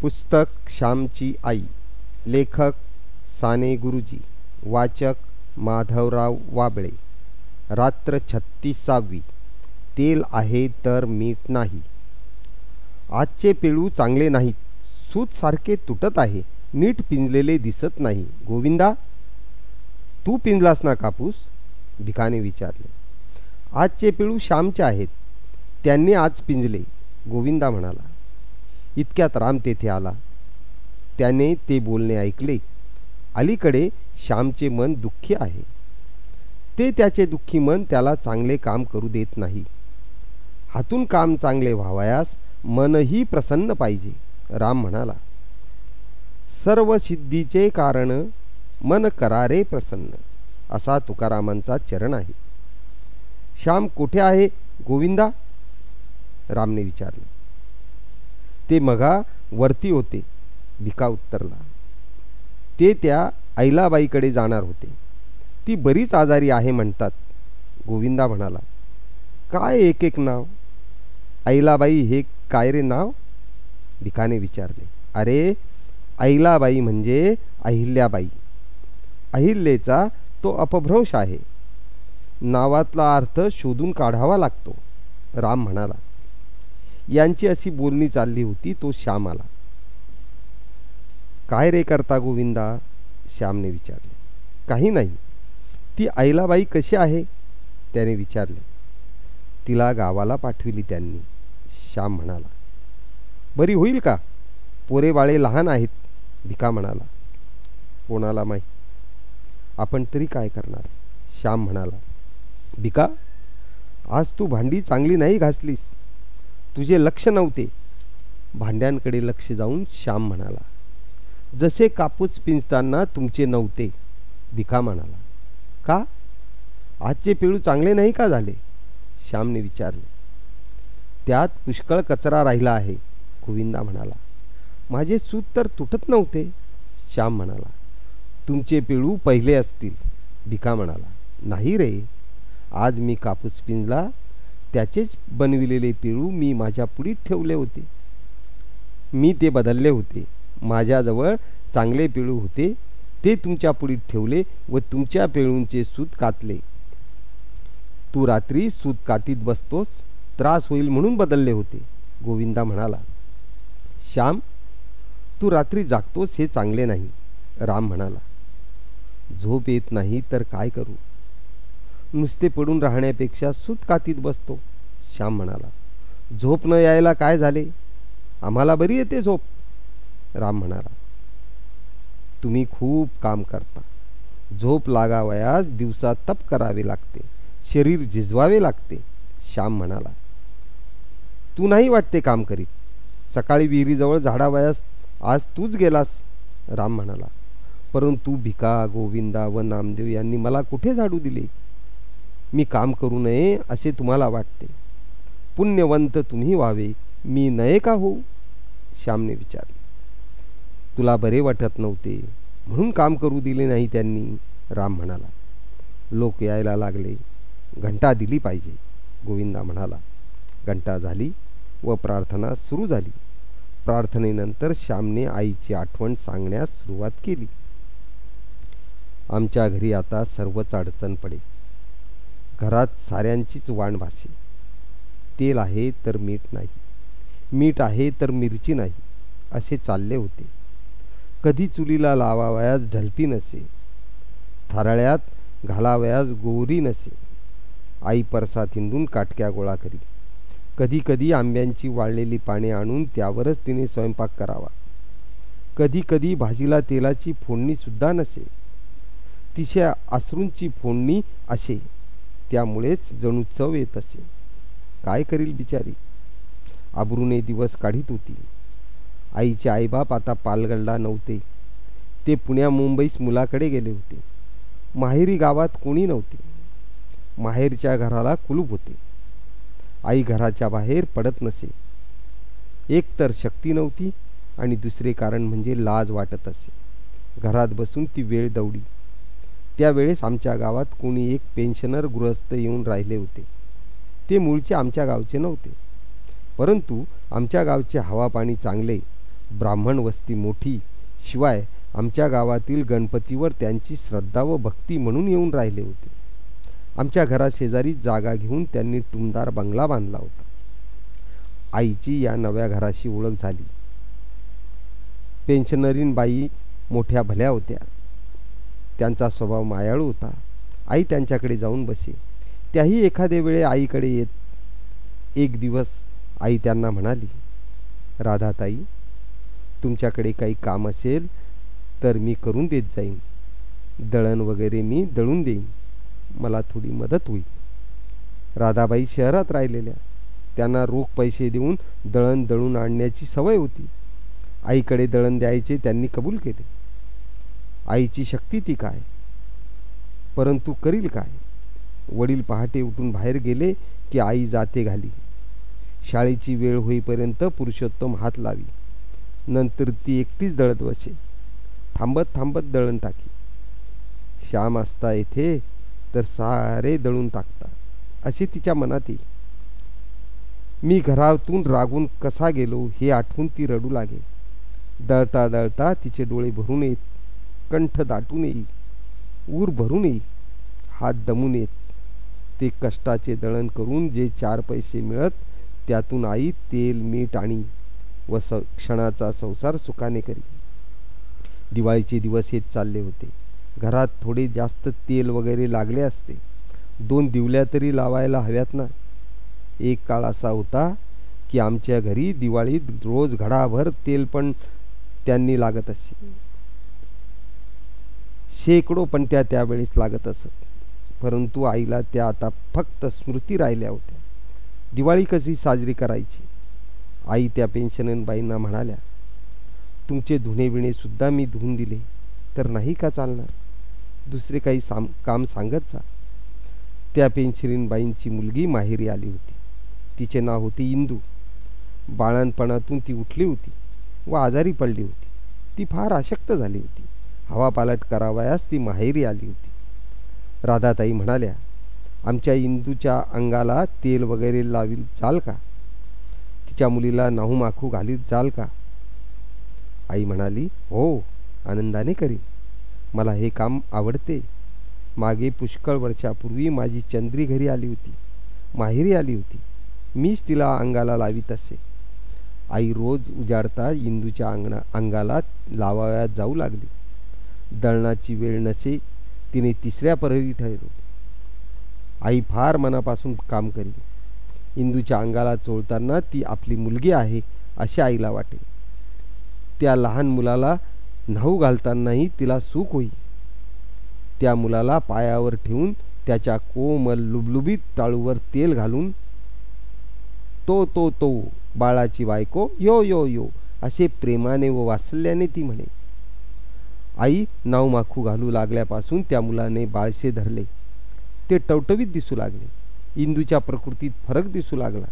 पुस्तक श्यामची आई लेखक साने गुरुजी वाचक माधवराव वाबळे. रात्र छत्तीसावी. तेल आहे तर मीठ नाही. आजचे पेळू चांगले नाहीत. सूत सारखे तुटत आहे. नीट पिंजलेले दिसत नाही. गोविंदा तू पिंजलास ना कापूस? भिकाने विचारले. आजचे पेळू श्यामचे आहेत. त्यांनी आज पिंजले. गोविंदा म्हणाला इतक्यात राम तेथे आला. त्याने ते बोलणे ऐकले. अलीकडे श्यामचे मन दुःखी आहे. ते त्याचे दुःखी मन त्याला चांगले काम करू देत नाही. हातून काम चांगले व्हावयास मनही प्रसन्न पाहिजे राम म्हणाला. सर्व सिद्धीचे कारण मन करारे प्रसन्न असा तुकारामांचा चरण आहे. श्याम कुठे आहे? गोविंदा? रामने विचारले. ते मगा वरती होते भिका उत्तरला. ते त्या ऐलाबाईकडे जाणार होते. ती बरीच आजारी आहे म्हणतात गोविंदा म्हणाला. काय एक एक नाव? ऐलाबाई हे काय रे नाव? भिकाने विचारले. अरे ऐलाबाई म्हणजे अहिल्याबाई. अहिल्याचा तो अपभ्रंश आहे. नावातला अर्थ शोधून काढावा लागतो राम म्हणाला. यांची अशी बोलणी चालली होती तो श्याम आला. काय रे करता गोविंदा? श्यामने विचारले. काही नाही. ती आईलाबाई कशी आहे? त्याने विचारले. तिला गावाला पाठविली त्यांनी श्याम म्हणाला. बरी होईल का? पोरे बाळे लहान आहेत भिका म्हणाला. कोणाला माहीत? आपण तरी काय करणार? श्याम म्हणाला. भिका आज तू भांडी चांगली नाही घासलीस. तुझे लक्ष नव्हते. भांड्यांकडे लक्ष जाऊन श्याम म्हणाला जसे कापूस पिंजताना तुमचे नव्हते भिका म्हणाला. का? आजचे पेळू चांगले नाही का झाले? श्यामने विचारले. त्यात पुष्कळ कचरा राहिला आहे गोविंदा म्हणाला. माझे सूत तर तुटत नव्हते श्याम म्हणाला. तुमचे पिळू पहिले असतील भिका म्हणाला. नाही रे आज मी कापूस पिंजला त्याचेच बनविलेले पिळू मी माझ्या पुढीत ठेवले होते. मी ते बदलले होते. माझ्याजवळ चांगले पिळू होते. ते तुमच्या पुढीत ठेवले व तुमच्या पिळूंचे सूत कातले. तू रात्री सूत कातीत बसतोस त्रास होईल म्हणून बदलले होते गोविंदा म्हणाला. श्याम तू रात्री जागतोस हे चांगले नाही राम म्हणाला. झोप येत नाही तर काय करू? नुसते पडून राहण्यापेक्षा सुतकातीत बसतो. श्याम म्हणाला झोप न यायला काय झाले? आम्हाला बरी येते झोप. राम म्हणाला तुम्ही खूप काम करता. झोप लागावयास दिवसा तप करावे लागते. शरीर झिजवावे लागते. श्याम म्हणाला तू नाही वाटते काम करीत? सकाळी विहिरीजवळ झाडावयास आज तूच गेलास. राम म्हणाला परंतु भिका गोविंदा व नामदेव यांनी मला कुठे झाडू दिले? मी काम करू नये असे तुम्हाला वाटते. पुण्यवंत तुम्ही व्हावे मी नये का होऊ श्यामने विचारले. तुला बरे वाटत नव्हते म्हणून काम करू दिले नाही त्यांनी राम म्हणाला. लोक यायला लागले. घंटा दिली पाहिजे. गोविंदा म्हणाला. घंटा झाली व प्रार्थना सुरू झाली. प्रार्थनेनंतर श्यामने आईची आठवण सांगण्यास सुरुवात केली. आमच्या घरी आता सर्वच अडचण पडे. घरात साऱ्यांचीच वाण भासे. तेल आहे तर मीठ नाही. मीठ आहे तर मिरची नाही असे चालले होते. कधी चुलीला लावावयास ढलपी नसे. थाराळ्यात घालावयास गोरी नसे. आई परसात हिंडून काटक्या गोळा करी. कधी कधी आंब्यांची वाळलेली पाने आणून त्यावरच तिने स्वयंपाक करावा. कधी कधी भाजीला तेलाची फोडणीसुद्धा नसे. तिच्या आसरूंची फोडणी असे. त्यामुळेच जणू चव येत असे. काय करील बिचारी? आबरूने दिवस काढीत होती. आईचे आईबाप आता पालगडला नव्हते. ते पुण्या मुंबईस मुलाकडे गेले होते. माहेरी गावात कोणी नव्हते. माहेरच्या घराला कुलूप होते. आई घराच्या बाहेर पडत नसे. एक तर शक्ती नव्हती आणि दुसरे कारण म्हणजे लाज वाटत असे. घरात बसून ती वेळ दौडी. त्यावेळेस आमच्या गावात कोणी एक पेन्शनर गृहस्थ येऊन राहिले होते. ते मूळचे आमच्या गावचे नव्हते. परंतु आमच्या गावचे हवापाणी चांगले ब्राह्मण वस्ती मोठी शिवाय आमच्या गावातील गणपतीवर त्यांची श्रद्धा व भक्ती म्हणून येऊन राहिले होते. आमच्या घराशेजारी जागा घेऊन त्यांनी टुमदार बंगला बांधला होता. आईची या नव्या घराशी ओळख झाली. पेन्शनरीन बाई मोठ्या भल्या होत्या. त्यांचा स्वभाव मायाळू होता. आई त्यांच्याकडे जाऊन बसे. त्याही एखाद्या वेळे आईकडे येत एक दिवस आई त्यांना म्हणाली राधाताई तुमच्याकडे काही काम असेल तर मी करून देत जाईन. दळण वगैरे मी दळून देईन. मला थोडी मदत होईल. राधाबाई शहरात राहिलेल्या त्यांना रोख पैसे देऊन दळण दळून आणण्याची सवय होती. आईकडे दळण द्यायचे त्यांनी कबूल केले. आईची शक्ती ती काय? परंतु करील काय? वडील पहाटे उठून बाहेर गेले की आई जाते घाली. शाळेची वेळ होईपर्यंत पुरुषोत्तम हात लावी. नंतर ती एकटीच दळत बसे. थांबत थांबत दळण टाकी. श्याम असता येथे तर सारे दळून टाकतात असे तिच्या मनात येईल. मी घरातून रागून कसा गेलो हे आठवून ती रडू लागे. दळता दळता तिचे डोळे भरून येत कंठ दाटून येईल ऊर भरून नये हात दमून येत ते कष्टाचे दळण करून जे चार पैसे मिळत त्यातून आई तेल मीठ आणि व स क्षणाचा संसार सुखाने करी. दिवाळीचे दिवस हेच चालले होते. घरात थोडे जास्त तेल वगैरे लागले असते. दोन दिवल्या तरी लावायला हव्यात ना. एक काळ असा होता की आमच्या घरी दिवाळीत रोज घडाभर तेल पण त्यांनी लागत असे. शेकडो पण त्या त्यावेळेस लागत असत. परंतु आईला त्या आता फक्त स्मृती राहिल्या होत्या. दिवाळी कशी साजरी करायची? आई त्या पेन्शनबाईंना म्हणाल्या तुमचे धुणे सुद्धा मी धुवून दिले तर नाही का चालणार? दुसरे काही साम काम सांगत जा. त्या पेन्शनबाईंची मुलगी माहेरी आली होती. तिचे नाव होते इंदू. बाळणपणातून ती उठली होती व आजारी पडली होती. ती फार अशक्त झाली होती. हवापालट करावयास ती माहेरी आली होती. राधाताई म्हणाल्या आमच्या इंदूच्या अंगाला तेल वगैरे लावी चाल का? तिच्या मुलीला नाहू माखू घालीत जाल का? आई म्हणाली हो आनंदाने करी मला हे काम आवडते. मागे पुष्कळ वर्षापूर्वी माझी चंद्री घरी आली होती. माहेरी आली होती. मीच तिला अंगाला लावीत असे. आई रोज उजाडता इंदूच्या अंगणा अंगाला लावाव्यात जाऊ लागली. दळणाची वेळ नसे तिने तिसऱ्या प्रहरी ठरवली. आई फार मनापासून काम करी इंदूच्या अंगाला चोळताना ती आपली मुलगी आहे असे आईला वाटे त्या लहान मुलाला न्हाऊ घालतानाही तिला सुख होई त्या मुलाला पायावर ठेवून त्याच्या कोमल लुबलुबीत टाळूवर तेल घालून तो तो तो बाळाची बायको यो यो यो असे प्रेमाने व वासल्याने ती म्हणे. आई नाव माखू घालू लागल्यापासून त्या मुलाने बाळसे धरले. ते टवटवीत दिसू लागले. इंदूच्या प्रकृतीत फरक दिसू लागला.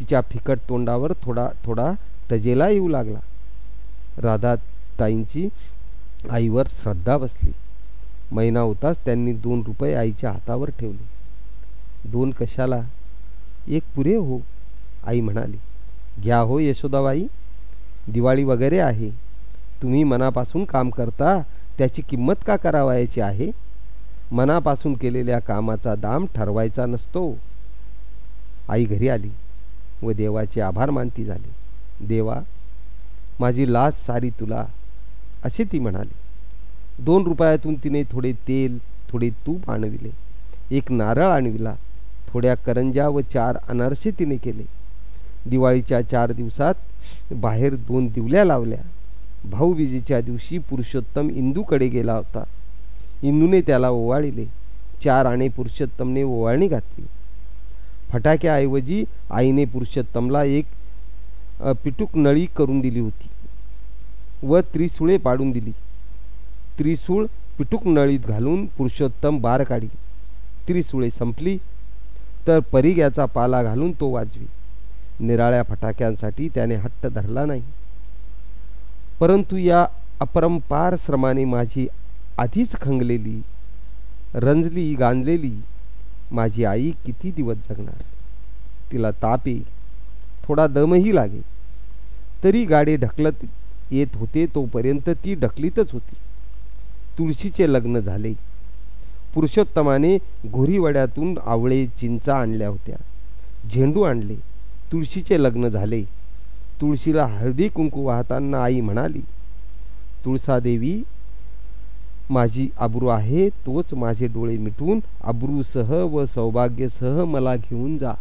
तिच्या फिकट तोंडावर थोडा थोडा तजेला येऊ लागला. राधाताईंची आईवर श्रद्धा बसली. महिना होताच त्यांनी दोन रुपये आईच्या हातावर ठेवले. दोन कशाला? एक पुरे हो आई म्हणाली. घ्या हो यशोदाबाई. दिवाळी वगैरे आहे. तुम्ही मनापासून काम करता त्याची किंमत का करावायची आहे? मनापासून केलेल्या कामाचा दाम ठरवायचा नसतो. आई घरी आली व देवाचे आभार मानती झाली. देवा माझी लाज सारी तुला असे ती म्हणाली. दोन रुपयातून तिने थोडे तेल थोडे तूप आणविले. एक नारळ आणविला. थोड्या करंजा व चार अनारसे तिने केले. दिवाळीच्या चार दिवसात बाहेर दोन दिवल्या लावल्या. भाऊबीजेच्या दिवशी पुरुषोत्तम इंदूकडे गेला होता. इंदूने त्याला ओवाळिले. चार आणे पुरुषोत्तमने ओवाळणी घातली. फटाक्याऐवजी आईने पुरुषोत्तमला एक पिटूक नळी करून दिली होती व त्रिसुळे पाडून दिली. त्रिसूळ पिटूक नळीत घालून पुरुषोत्तम बार काढी त्रिसुळे संपली तर परिग्याचा पाला घालून तो वाजवी. निराळ्या फटाक्यांसाठी त्याने हट्ट धरला नाही. परंतु या अपरंपार श्रमाने माझी आधीच खंगलेली रंजली गांजलेली माझी आई किती दिवस जगणार? तिला ताप येईल थोडा दमही लागे तरी गाडी ढकलत येत होते तोपर्यंत ती ढकलीतच होती. तुळशीचे लग्न झाले. पुरुषोत्तमाने घोरीवड्यातून आवळे चिंचा आणल्या होत्या. झेंडू आणले. तुळशीचे लग्न झाले. तुळशीला हळदी कुंकू वाहताना आई म्हणाली तुळसादेवी माझी आबरू आहे तोच माझे डोळे मिटून आबरूसह व सौभाग्यसह मला घेऊन जा.